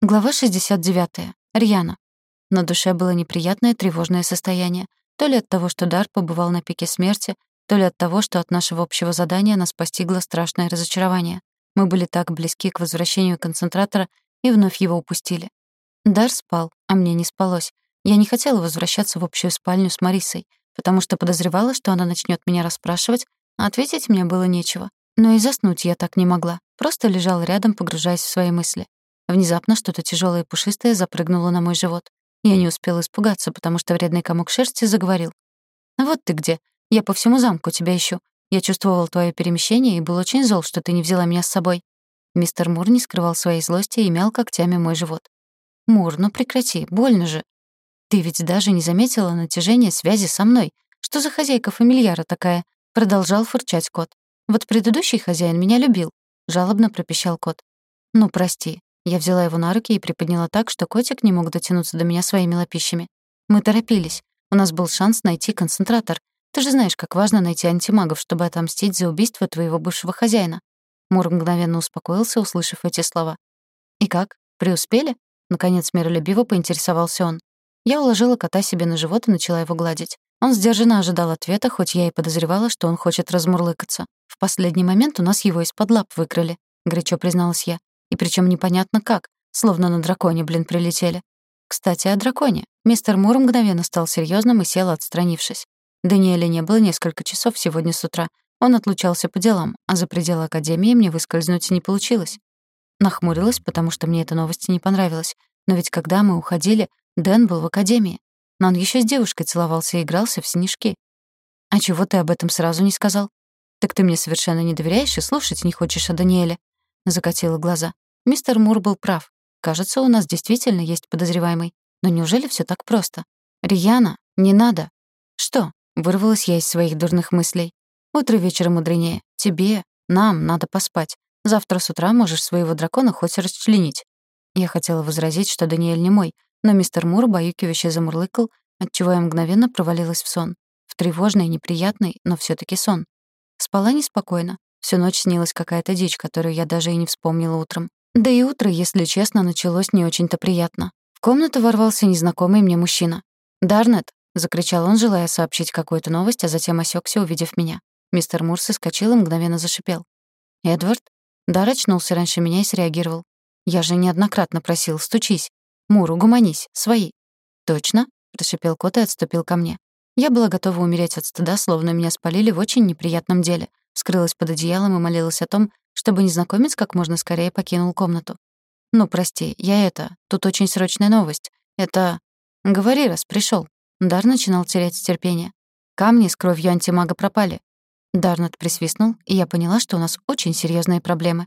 Глава 69. Рьяна. На душе было неприятное тревожное состояние. То ли от того, что Дар побывал на пике смерти, то ли от того, что от нашего общего задания нас постигло страшное разочарование. Мы были так близки к возвращению концентратора и вновь его упустили. Дар спал, а мне не спалось. Я не хотела возвращаться в общую спальню с Марисой, потому что подозревала, что она начнет меня расспрашивать, а ответить мне было нечего. Но и заснуть я так не могла, просто лежала рядом, погружаясь в свои мысли. Внезапно что-то тяжелое и пушистое запрыгнуло на мой живот. Я не успела испугаться, потому что вредный комок шерсти заговорил. «Вот ты где. Я по всему замку тебя ищу. Я чувствовал твое перемещение и был очень зол, что ты не взяла меня с собой». Мистер Мур не скрывал своей злости и мял когтями мой живот. «Мур, ну прекрати, больно же. Ты ведь даже не заметила натяжения связи со мной. Что за хозяйка фамильяра такая?» Продолжал фырчать кот. «Вот предыдущий хозяин меня любил», — жалобно пропищал кот. «Ну, прости, я взяла его на руки и приподняла так, что котик не мог дотянуться до меня своими лапищами. Мы торопились. У нас был шанс найти концентратор. Ты же знаешь, как важно найти антимагов, чтобы отомстить за убийство твоего бывшего хозяина. Мур мгновенно успокоился, услышав эти слова. «И как? Преуспели?» Наконец миролюбиво поинтересовался он. Я уложила кота себе на живот и начала его гладить. Он сдержанно ожидал ответа, хоть я и подозревала, что он хочет размурлыкаться. В последний момент у нас его из-под лап выкрали, горячо призналась я. И причем непонятно как, словно на драконе, блин, прилетели. Кстати, о драконе. Мистер Мур мгновенно стал серьезным и сел, отстранившись. Даниэля не было несколько часов сегодня с утра. Он отлучался по делам, а за пределы академии мне выскользнуть не получилось. Нахмурилась, потому что мне эта новость не понравилась. Но ведь когда мы уходили, Дэн был в академии. Но он еще с девушкой целовался и игрался в снежки. «А чего ты об этом сразу не сказал?» «Так ты мне совершенно не доверяешь и слушать не хочешь о Даниэле?» Закатила глаза. Мистер Мур был прав. Кажется, у нас действительно есть подозреваемый. Но неужели все так просто? Рьяна, не надо. Что? Вырвалась я из своих дурных мыслей. Утро вечера мудренее. Тебе, нам надо поспать. Завтра с утра можешь своего дракона хоть расчленить. Я хотела возразить, что Даниэль не мой, но мистер Мур баюкивающе замурлыкал, отчего я мгновенно провалилась в сон. В тревожный, неприятный, но все таки сон. Спала неспокойно. Всю ночь снилась какая-то дичь, которую я даже и не вспомнила утром. Да и утро, если честно, началось не очень-то приятно. В комнату ворвался незнакомый мне мужчина. «Дарнет!» — закричал он, желая сообщить какую-то новость, а затем осекся, увидев меня. Мистер Мур соскочил и мгновенно зашипел. «Эдвард?» Дар очнулся раньше меня и среагировал. «Я же неоднократно просил, стучись. Мур, угомонись, свои». «Точно?» — прошипел кот и отступил ко мне. Я была готова умереть от стыда, словно меня спалили в очень неприятном деле скрылась под одеялом и молилась о том, чтобы незнакомец как можно скорее покинул комнату. «Ну, прости, я это... Тут очень срочная новость. Это... Говори, раз пришёл». Дар начинал терять терпение. «Камни с кровью антимага пропали». Дарнет присвистнул, и я поняла, что у нас очень серьёзные проблемы.